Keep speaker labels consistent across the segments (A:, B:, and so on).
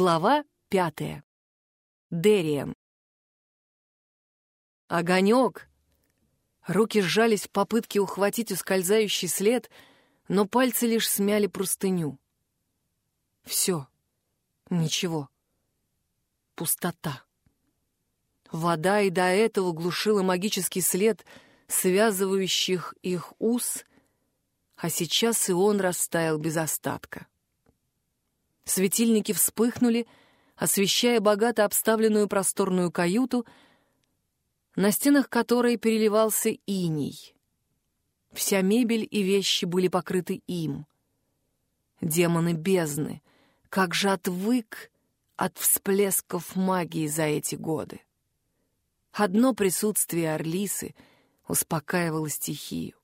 A: Глава пятая. Дериан. Огонек. Руки сжались в попытке ухватить ускользающий след, но пальцы лишь смяли простыню. Все. Ничего. Пустота. Вода и до этого глушила магический след связывающих их уз, а сейчас и он растаял без остатка. Светильники вспыхнули, освещая богато обставленную просторную каюту, на стенах которой переливался иней. Вся мебель и вещи были покрыты им. Демоны бездны, как же отвык от всплесков магии за эти годы. Одно присутствие Орлисы успокаивало стихию.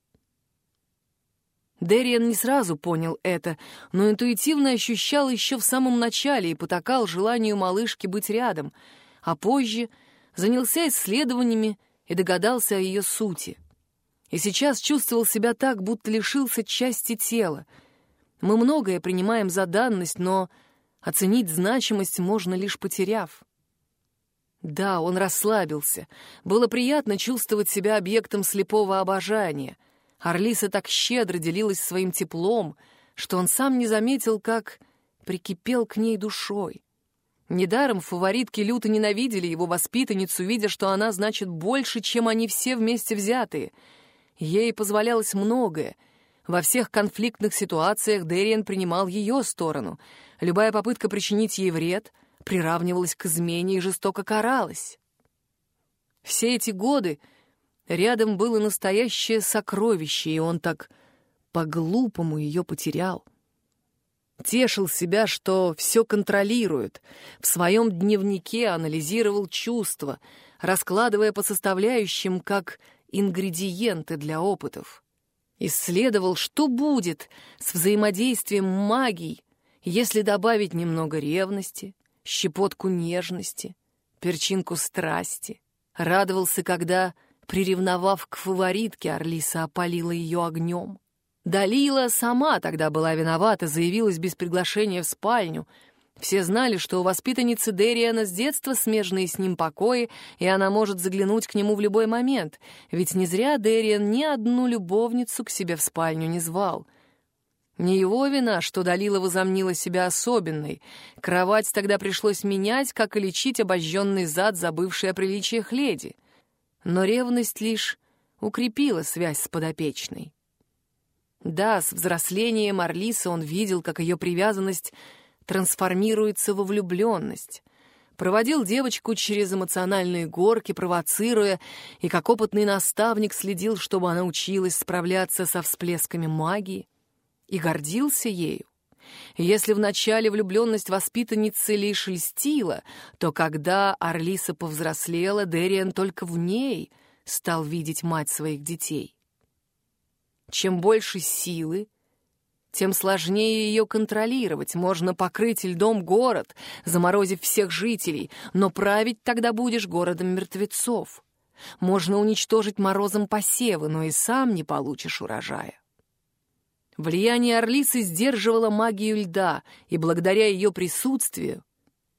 A: Дэриан не сразу понял это, но интуитивно ощущал еще в самом начале и потакал желанию малышки быть рядом, а позже занялся исследованиями и догадался о ее сути. И сейчас чувствовал себя так, будто лишился части тела. Мы многое принимаем за данность, но оценить значимость можно лишь потеряв. Да, он расслабился. Было приятно чувствовать себя объектом слепого обожания — Орлиса так щедро делилась своим теплом, что он сам не заметил, как прикипел к ней душой. Недаром фаворитки люто ненавидели его воспитанницу, видя, что она значит больше, чем они все вместе взятые. Ей позволялось многое. Во всех конфликтных ситуациях Дэриан принимал ее сторону. Любая попытка причинить ей вред приравнивалась к измене и жестоко каралась. Все эти годы Рядом было настоящее сокровище, и он так по-глупому ее потерял. Тешил себя, что все контролирует. В своем дневнике анализировал чувства, раскладывая по составляющим как ингредиенты для опытов. Исследовал, что будет с взаимодействием магий, если добавить немного ревности, щепотку нежности, перчинку страсти. Радовался, когда Приревновав к фаворитке, Орлиса опалила ее огнем. Далила сама тогда была виновата, заявилась без приглашения в спальню. Все знали, что у воспитанницы Дериана с детства смежные с ним покои, и она может заглянуть к нему в любой момент, ведь не зря Дериан ни одну любовницу к себе в спальню не звал. Не его вина, что Далила возомнила себя особенной. Кровать тогда пришлось менять, как и лечить обожженный зад, забывший о приличиях леди но ревность лишь укрепила связь с подопечной. Да, с взрослением Арлисы он видел, как ее привязанность трансформируется во влюбленность, проводил девочку через эмоциональные горки, провоцируя, и как опытный наставник следил, чтобы она училась справляться со всплесками магии, и гордился ею. Если вначале влюбленность воспитанницы лишь льстила, то когда Орлиса повзрослела, Дериан только в ней стал видеть мать своих детей. Чем больше силы, тем сложнее ее контролировать. Можно покрыть льдом город, заморозив всех жителей, но править тогда будешь городом мертвецов. Можно уничтожить морозом посевы, но и сам не получишь урожая. Влияние Орлицы сдерживало магию льда, и благодаря ее присутствию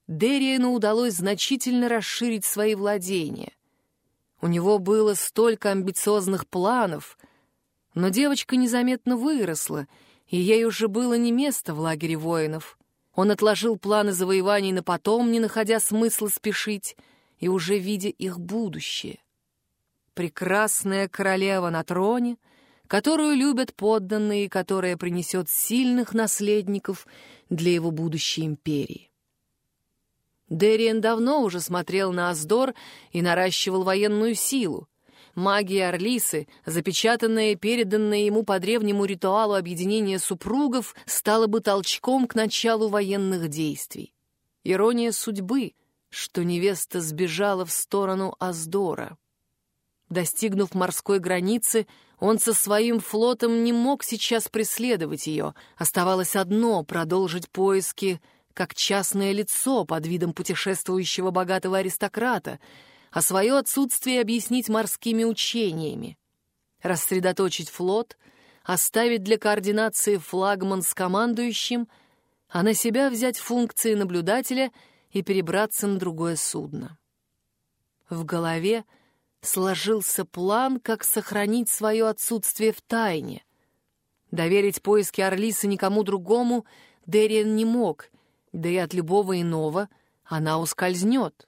A: Дериану удалось значительно расширить свои владения. У него было столько амбициозных планов, но девочка незаметно выросла, и ей уже было не место в лагере воинов. Он отложил планы завоеваний на потом, не находя смысла спешить, и уже видя их будущее. Прекрасная королева на троне — которую любят подданные и которая принесет сильных наследников для его будущей империи. Дериен давно уже смотрел на Аздор и наращивал военную силу. Магия Орлисы, запечатанная и переданная ему по древнему ритуалу объединения супругов, стала бы толчком к началу военных действий. Ирония судьбы, что невеста сбежала в сторону Аздора. Достигнув морской границы, он со своим флотом не мог сейчас преследовать ее. Оставалось одно — продолжить поиски как частное лицо под видом путешествующего богатого аристократа, а свое отсутствие объяснить морскими учениями. Рассредоточить флот, оставить для координации флагман с командующим а на себя взять функции наблюдателя и перебраться на другое судно. В голове сложился план, как сохранить свое отсутствие в тайне. Доверить поиски Орлисы никому другому Дерриен не мог, да и от любого иного она ускользнет.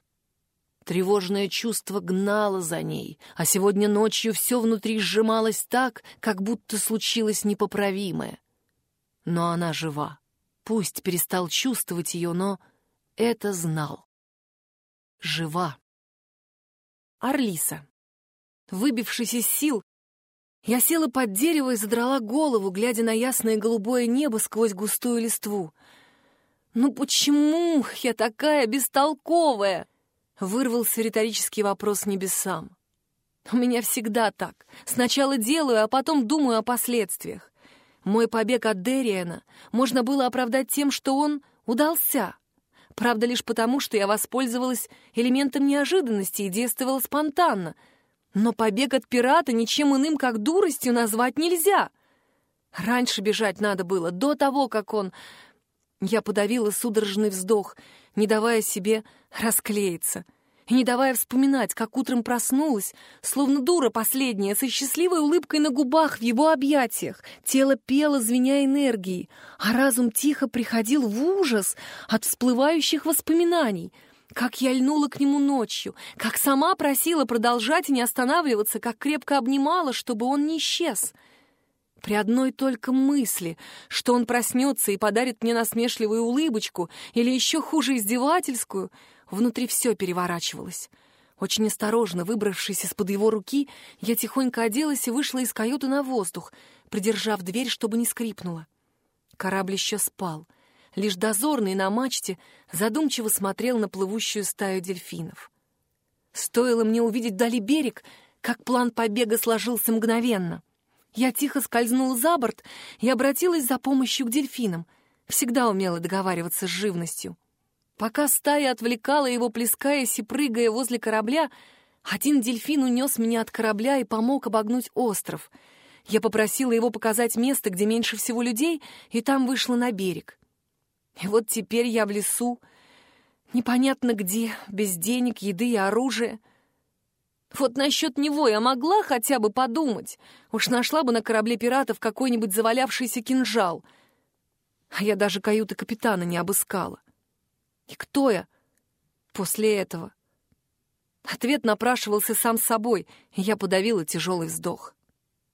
A: Тревожное чувство гнало за ней, а сегодня ночью все внутри сжималось так, как будто случилось непоправимое. Но она жива. Пусть перестал чувствовать ее, но это знал. Жива. Орлиса. Выбившись из сил, я села под дерево и задрала голову, глядя на ясное голубое небо сквозь густую листву. «Ну почему я такая бестолковая?» — вырвался риторический вопрос небесам. «У меня всегда так. Сначала делаю, а потом думаю о последствиях. Мой побег от Дериана можно было оправдать тем, что он удался. Правда, лишь потому, что я воспользовалась элементом неожиданности и действовала спонтанно. Но побег от пирата ничем иным, как дуростью, назвать нельзя. Раньше бежать надо было, до того, как он... Я подавила судорожный вздох, не давая себе расклеиться — и не давая вспоминать, как утром проснулась, словно дура последняя, со счастливой улыбкой на губах в его объятиях. Тело пело, звеня энергией, а разум тихо приходил в ужас от всплывающих воспоминаний. Как я льнула к нему ночью, как сама просила продолжать и не останавливаться, как крепко обнимала, чтобы он не исчез. При одной только мысли, что он проснется и подарит мне насмешливую улыбочку или еще хуже издевательскую — Внутри все переворачивалось. Очень осторожно, выбравшись из-под его руки, я тихонько оделась и вышла из каюты на воздух, придержав дверь, чтобы не скрипнула. Корабль еще спал. Лишь дозорный на мачте задумчиво смотрел на плывущую стаю дельфинов. Стоило мне увидеть вдали берег, как план побега сложился мгновенно. Я тихо скользнула за борт и обратилась за помощью к дельфинам. Всегда умела договариваться с живностью. Пока стая отвлекала его, плескаясь и прыгая возле корабля, один дельфин унес меня от корабля и помог обогнуть остров. Я попросила его показать место, где меньше всего людей, и там вышла на берег. И вот теперь я в лесу, непонятно где, без денег, еды и оружия. Вот насчет него я могла хотя бы подумать. Уж нашла бы на корабле пиратов какой-нибудь завалявшийся кинжал. А я даже каюты капитана не обыскала. И кто я после этого? Ответ напрашивался сам собой, и я подавила тяжелый вздох.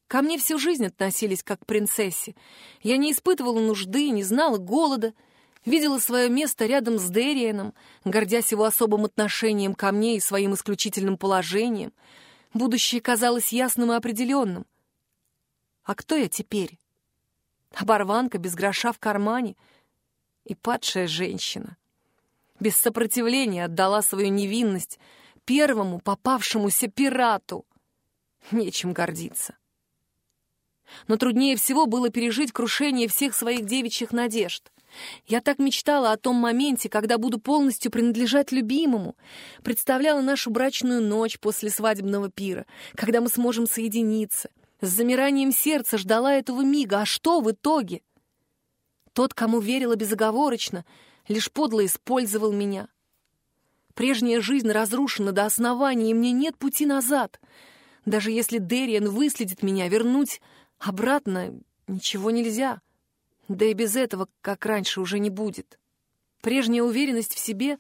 A: Ко мне всю жизнь относились как к принцессе. Я не испытывала нужды, не знала голода, видела свое место рядом с Дерианом, гордясь его особым отношением ко мне и своим исключительным положением. Будущее казалось ясным и определенным. А кто я теперь? Оборванка без гроша в кармане и падшая женщина без сопротивления отдала свою невинность первому попавшемуся пирату. Нечем гордиться. Но труднее всего было пережить крушение всех своих девичьих надежд. Я так мечтала о том моменте, когда буду полностью принадлежать любимому, представляла нашу брачную ночь после свадебного пира, когда мы сможем соединиться. С замиранием сердца ждала этого мига, а что в итоге? Тот, кому верила безоговорочно, лишь подло использовал меня. Прежняя жизнь разрушена до основания, и мне нет пути назад. Даже если Дерриан выследит меня, вернуть обратно ничего нельзя. Да и без этого, как раньше, уже не будет. Прежняя уверенность в себе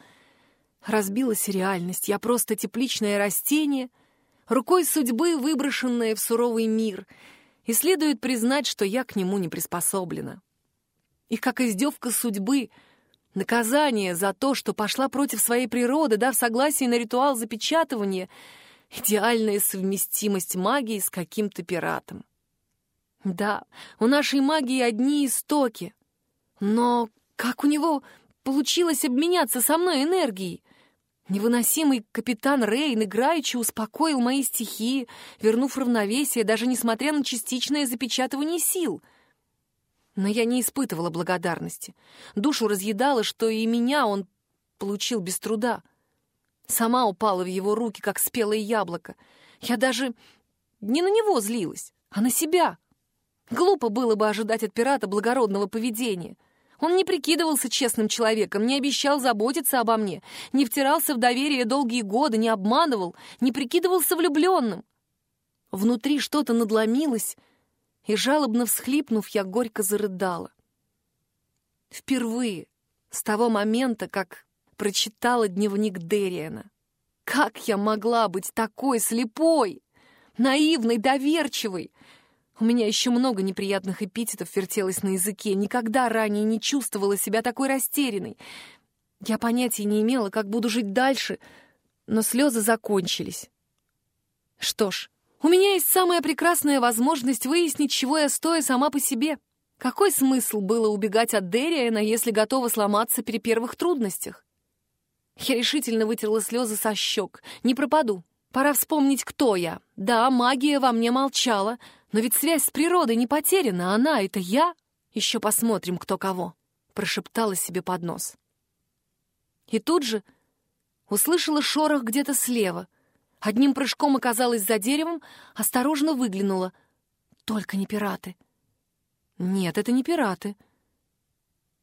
A: разбилась реальность. Я просто тепличное растение, рукой судьбы выброшенное в суровый мир, и следует признать, что я к нему не приспособлена. И как издевка судьбы — Наказание за то, что пошла против своей природы, дав согласие на ритуал запечатывания, идеальная совместимость магии с каким-то пиратом. Да, у нашей магии одни истоки. Но как у него получилось обменяться со мной энергией? Невыносимый капитан Рейн играючи успокоил мои стихии, вернув равновесие, даже несмотря на частичное запечатывание сил — но я не испытывала благодарности. Душу разъедала, что и меня он получил без труда. Сама упала в его руки, как спелое яблоко. Я даже не на него злилась, а на себя. Глупо было бы ожидать от пирата благородного поведения. Он не прикидывался честным человеком, не обещал заботиться обо мне, не втирался в доверие долгие годы, не обманывал, не прикидывался влюбленным. Внутри что-то надломилось, и, жалобно всхлипнув, я горько зарыдала. Впервые, с того момента, как прочитала дневник Дериана. Как я могла быть такой слепой, наивной, доверчивой? У меня еще много неприятных эпитетов вертелось на языке. Никогда ранее не чувствовала себя такой растерянной. Я понятия не имела, как буду жить дальше, но слезы закончились. Что ж, у меня есть самая прекрасная возможность выяснить, чего я стою сама по себе. Какой смысл было убегать от Дериана, если готова сломаться при первых трудностях? Я решительно вытерла слезы со щек. Не пропаду. Пора вспомнить, кто я. Да, магия во мне молчала, но ведь связь с природой не потеряна. Она — это я. Еще посмотрим, кто кого. Прошептала себе под нос. И тут же услышала шорох где-то слева. Одним прыжком оказалась за деревом, осторожно выглянула. Только не пираты. Нет, это не пираты.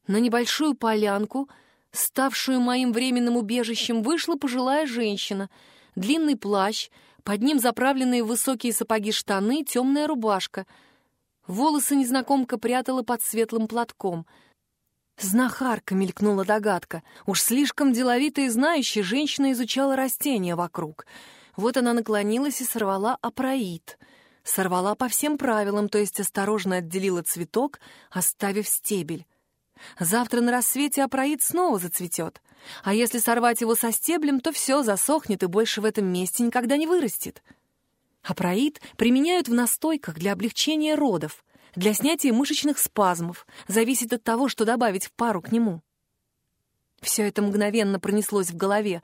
A: На небольшую полянку, ставшую моим временным убежищем, вышла пожилая женщина. Длинный плащ, под ним заправленные высокие сапоги штаны, темная рубашка. Волосы незнакомка прятала под светлым платком. Знахарка мелькнула догадка. Уж слишком деловитая и знающая женщина изучала растения вокруг. Вот она наклонилась и сорвала апроид — Сорвала по всем правилам, то есть осторожно отделила цветок, оставив стебель. Завтра на рассвете апроид снова зацветет. А если сорвать его со стеблем, то все засохнет и больше в этом месте никогда не вырастет. Апроид применяют в настойках для облегчения родов, для снятия мышечных спазмов, зависит от того, что добавить в пару к нему. Все это мгновенно пронеслось в голове.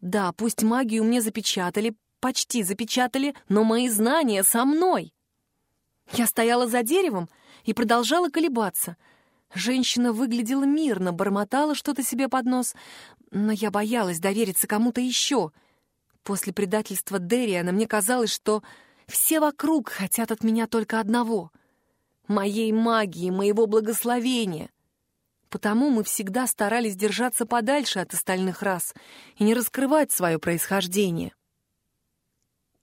A: Да, пусть магию мне запечатали, почти запечатали, но мои знания со мной. Я стояла за деревом и продолжала колебаться. Женщина выглядела мирно, бормотала что-то себе под нос, но я боялась довериться кому-то еще. После предательства Дерриана мне казалось, что все вокруг хотят от меня только одного — моей магии, моего благословения. Потому мы всегда старались держаться подальше от остальных рас и не раскрывать свое происхождение.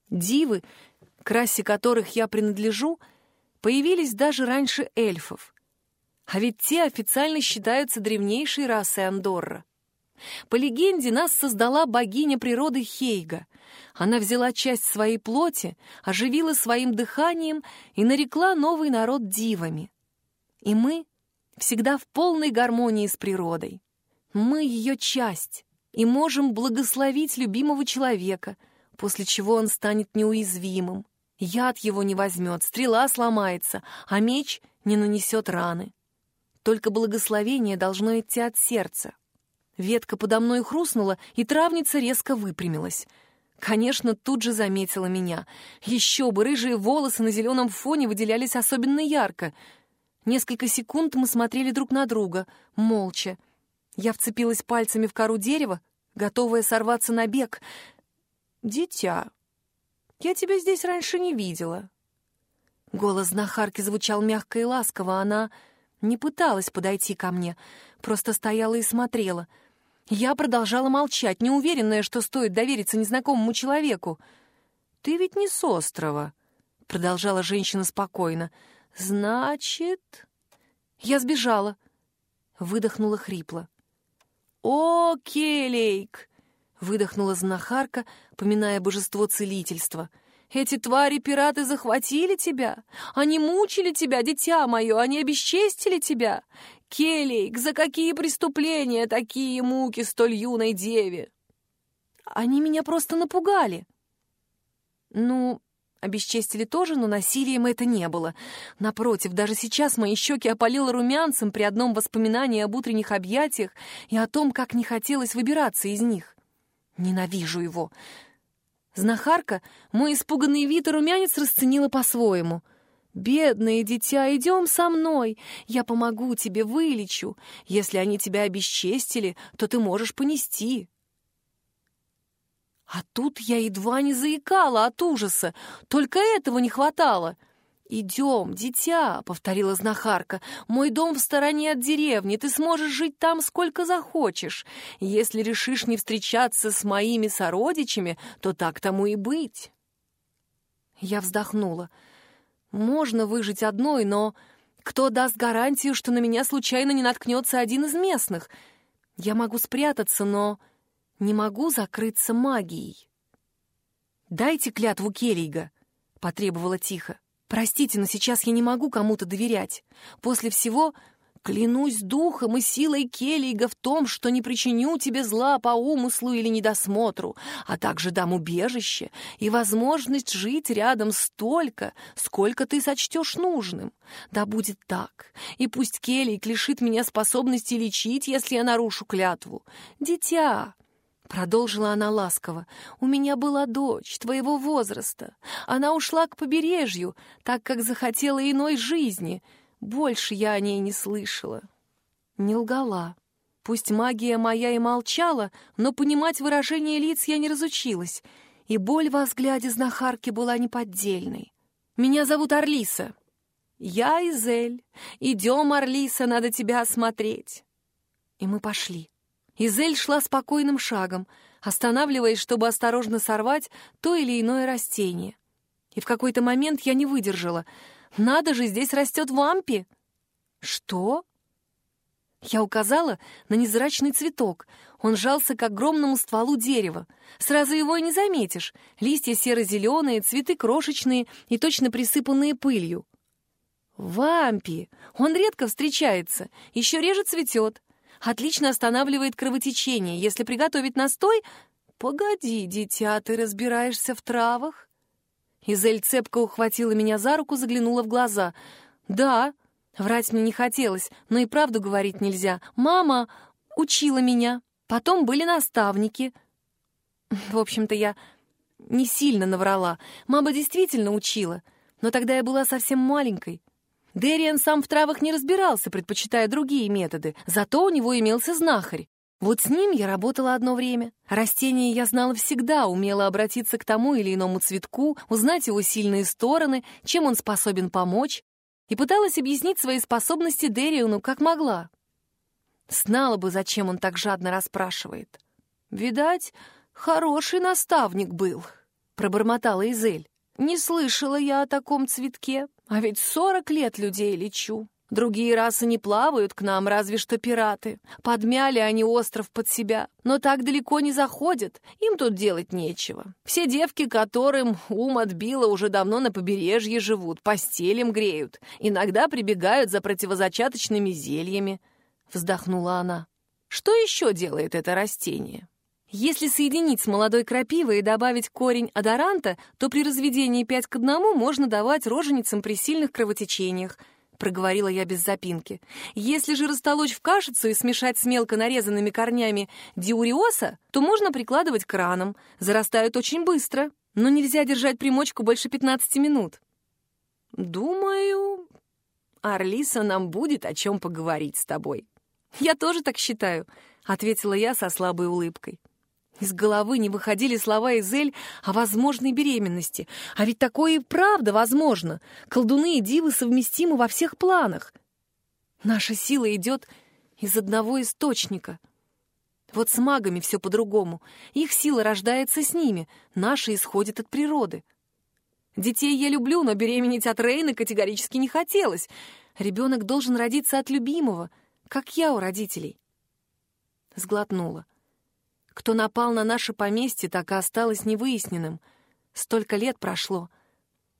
A: Дивы, к расе которых я принадлежу, появились даже раньше эльфов. А ведь те официально считаются древнейшей расой Андорра. По легенде, нас создала богиня природы Хейга. Она взяла часть своей плоти, оживила своим дыханием и нарекла новый народ дивами. И мы всегда в полной гармонии с природой. Мы ее часть и можем благословить любимого человека — после чего он станет неуязвимым. Яд его не возьмет, стрела сломается, а меч не нанесет раны. Только благословение должно идти от сердца. Ветка подо мной хрустнула, и травница резко выпрямилась. Конечно, тут же заметила меня. Еще бы, рыжие волосы на зеленом фоне выделялись особенно ярко. Несколько секунд мы смотрели друг на друга, молча. Я вцепилась пальцами в кору дерева, готовая сорваться на бег. «Дитя, я тебя здесь раньше не видела». Голос знахарки звучал мягко и ласково. Она не пыталась подойти ко мне, просто стояла и смотрела. Я продолжала молчать, неуверенная, что стоит довериться незнакомому человеку. «Ты ведь не с острова», — продолжала женщина спокойно. «Значит...» Я сбежала. Выдохнула хрипло. «О, Келейк!» Выдохнула знахарка, поминая божество целительства. «Эти твари-пираты захватили тебя! Они мучили тебя, дитя мое! Они обесчестили тебя! Келейк, за какие преступления такие муки столь юной деве?» «Они меня просто напугали!» «Ну, обесчестили тоже, но насилием это не было. Напротив, даже сейчас мои щеки опалило румянцем при одном воспоминании об утренних объятиях и о том, как не хотелось выбираться из них. Ненавижу его. Знахарка мой испуганный вид и румянец расценила по-своему. «Бедное дитя, идем со мной. Я помогу тебе, вылечу. Если они тебя обесчестили, то ты можешь понести». А тут я едва не заикала от ужаса. Только этого не хватало. «Идем, дитя», — повторила знахарка. «Мой дом в стороне от деревни. Ты сможешь жить там сколько захочешь. Если решишь не встречаться с моими сородичами, то так тому и быть». Я вздохнула. «Можно выжить одной, но кто даст гарантию, что на меня случайно не наткнется один из местных? Я могу спрятаться, но не могу закрыться магией». «Дайте клятву Келлига», — потребовала тихо. Простите, но сейчас я не могу кому-то доверять. После всего клянусь духом и силой Келлига в том, что не причиню тебе зла по умыслу или недосмотру, а также дам убежище и возможность жить рядом столько, сколько ты сочтешь нужным. Да будет так, и пусть Келлиг лишит меня способности лечить, если я нарушу клятву. Дитя, Продолжила она ласково. «У меня была дочь твоего возраста. Она ушла к побережью, так как захотела иной жизни. Больше я о ней не слышала». Не лгала. Пусть магия моя и молчала, но понимать выражение лиц я не разучилась, и боль во взгляде знахарки была неподдельной. «Меня зовут Орлиса». «Я Изель. Идем, Орлиса, надо тебя осмотреть». И мы пошли. Изель шла спокойным шагом, останавливаясь, чтобы осторожно сорвать то или иное растение. И в какой-то момент я не выдержала. «Надо же, здесь растет вампи!» «Что?» Я указала на незрачный цветок. Он жался к огромному стволу дерева. Сразу его и не заметишь. Листья серо-зеленые, цветы крошечные и точно присыпанные пылью. «Вампи! Он редко встречается, еще реже цветет. Отлично останавливает кровотечение. Если приготовить настой... Погоди, дитя, ты разбираешься в травах? Изель цепко ухватила меня за руку, заглянула в глаза. Да, врать мне не хотелось, но и правду говорить нельзя. Мама учила меня. Потом были наставники. В общем-то, я не сильно наврала. Мама действительно учила, но тогда я была совсем маленькой. Дериан сам в травах не разбирался, предпочитая другие методы, зато у него имелся знахарь. Вот с ним я работала одно время. Растения я знала всегда, умела обратиться к тому или иному цветку, узнать его сильные стороны, чем он способен помочь, и пыталась объяснить свои способности Дериану как могла. Знала бы, зачем он так жадно расспрашивает. «Видать, хороший наставник был», — пробормотала Изель. «Не слышала я о таком цветке». А ведь сорок лет людей лечу. Другие расы не плавают к нам, разве что пираты. Подмяли они остров под себя, но так далеко не заходят, им тут делать нечего. Все девки, которым ум отбило, уже давно на побережье живут, постелем греют, иногда прибегают за противозачаточными зельями. Вздохнула она. Что еще делает это растение? Если соединить с молодой крапивой и добавить корень адоранта, то при разведении 5 к 1 можно давать роженицам при сильных кровотечениях, проговорила я без запинки. Если же растолочь в кашицу и смешать с мелко нарезанными корнями диуриоса, то можно прикладывать к ранам. Зарастают очень быстро, но нельзя держать примочку больше 15 минут. Думаю, Арлиса, нам будет о чем поговорить с тобой. Я тоже так считаю, ответила я со слабой улыбкой. Из головы не выходили слова Изель о возможной беременности. А ведь такое и правда возможно. Колдуны и дивы совместимы во всех планах. Наша сила идет из одного источника. Вот с магами все по-другому. Их сила рождается с ними, наша исходит от природы. Детей я люблю, но беременеть от Рейна категорически не хотелось. Ребенок должен родиться от любимого, как я у родителей. Сглотнула. Кто напал на наше поместье, так и осталось невыясненным. Столько лет прошло.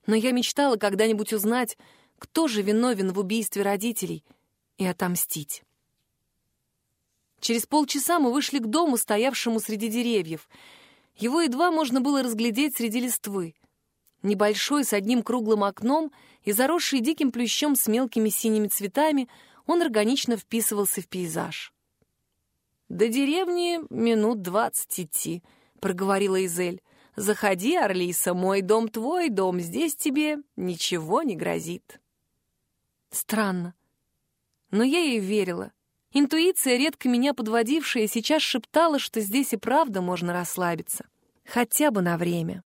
A: Но я мечтала когда-нибудь узнать, кто же виновен в убийстве родителей, и отомстить. Через полчаса мы вышли к дому, стоявшему среди деревьев. Его едва можно было разглядеть среди листвы. Небольшой, с одним круглым окном и заросший диким плющом с мелкими синими цветами, он органично вписывался в пейзаж. «До деревни минут двадцать идти», — проговорила Изель. «Заходи, Орлиса, мой дом твой дом, здесь тебе ничего не грозит». Странно. Но я ей верила. Интуиция, редко меня подводившая, сейчас шептала, что здесь и правда можно расслабиться. Хотя бы на время.